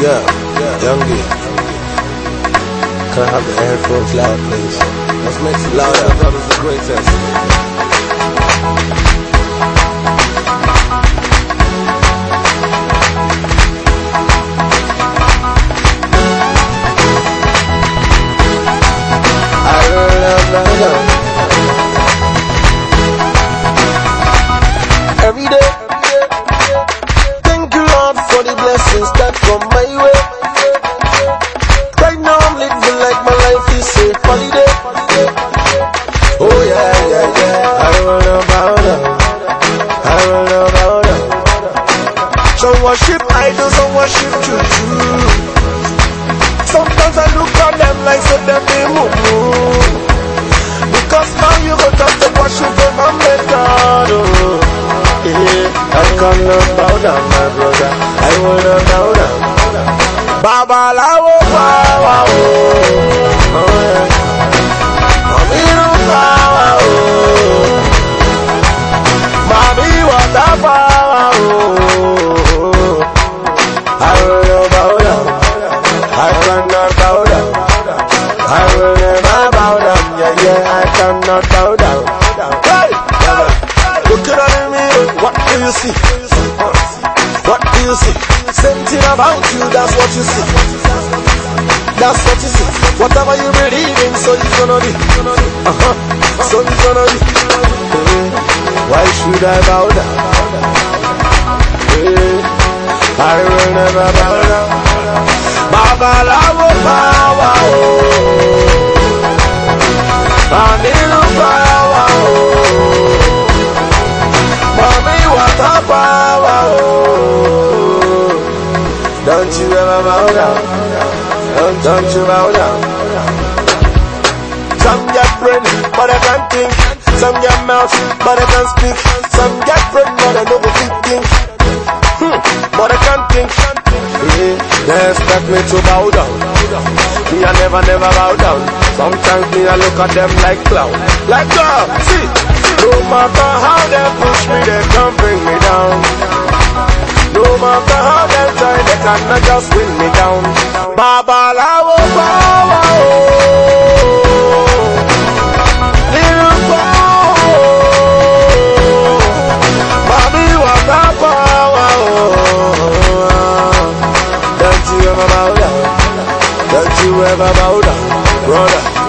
Yeah, youngie. Can I have the headphones loud, please? Let's make it louder. I thought it was the greatest. Some worship idols, some worship juju. Sometimes I look at them like so them they move. Because now you go talk to worship my method. Oh. Yeah, I cannot bow down, my brother. I will not bow down. Babalawo power, Yeah, I cannot bow down. Hey! Looking at me, what do you see? What do you see? Same thing about you, that's what you see. That's what you see. Whatever you believe in, so it's gonna be. Uh-huh. So it's gonna be. Why should I bow down? I will never bow down. Babalawo power, oh. Manilu power, oh. Mommy, what a power, oh. Don't you ever bow down. Don't, don't you bow down. Some get brain, but I can't think. Some get mouth, but I can't speak. Some get brain, but I know the think. Hmm, but I can't think. Yeah, they expect me to bow down. Me, I never, never bow down. Sometimes me, I look at them like clown. Like God, see. No matter how they push me, they can't bring me down. No matter how they try, they cannot just win me down. Babalawo power, oh. oh. forever about her, brother.